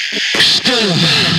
Still.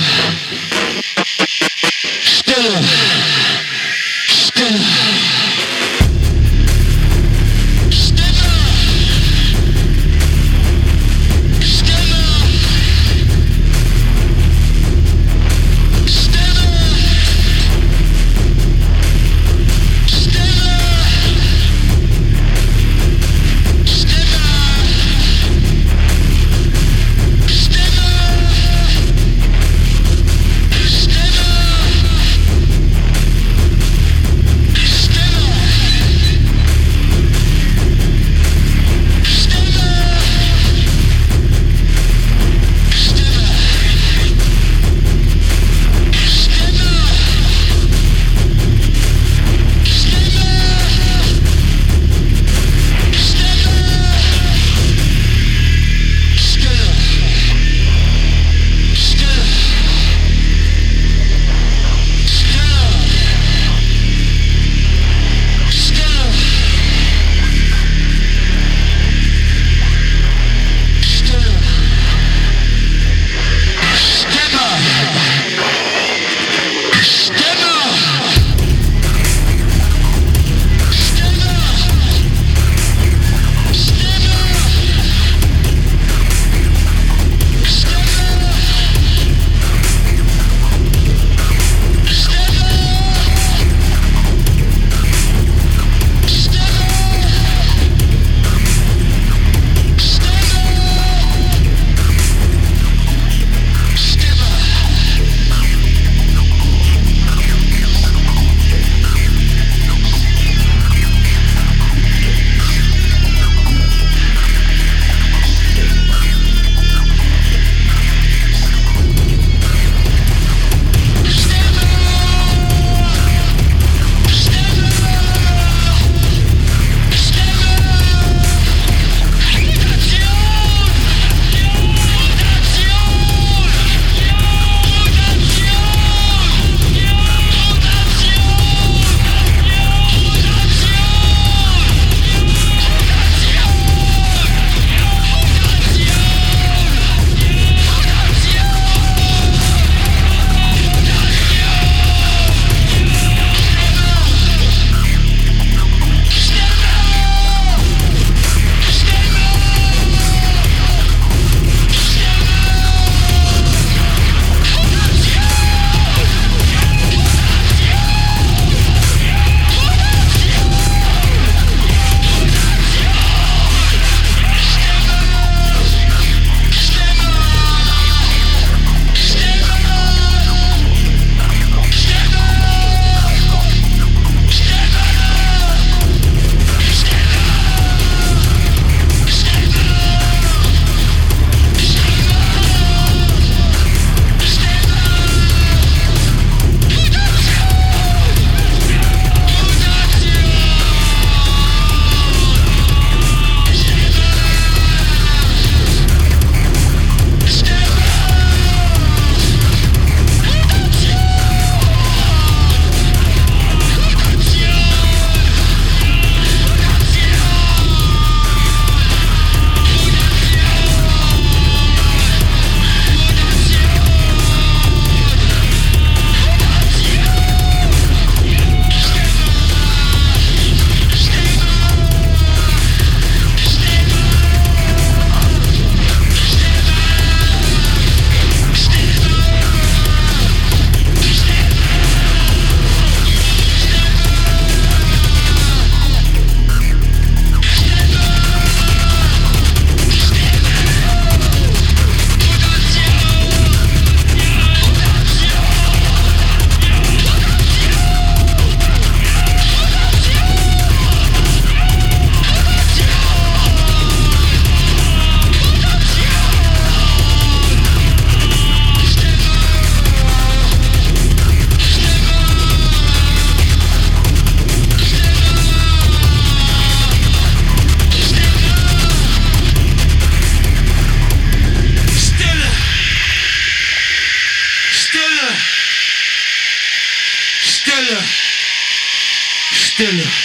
Philly.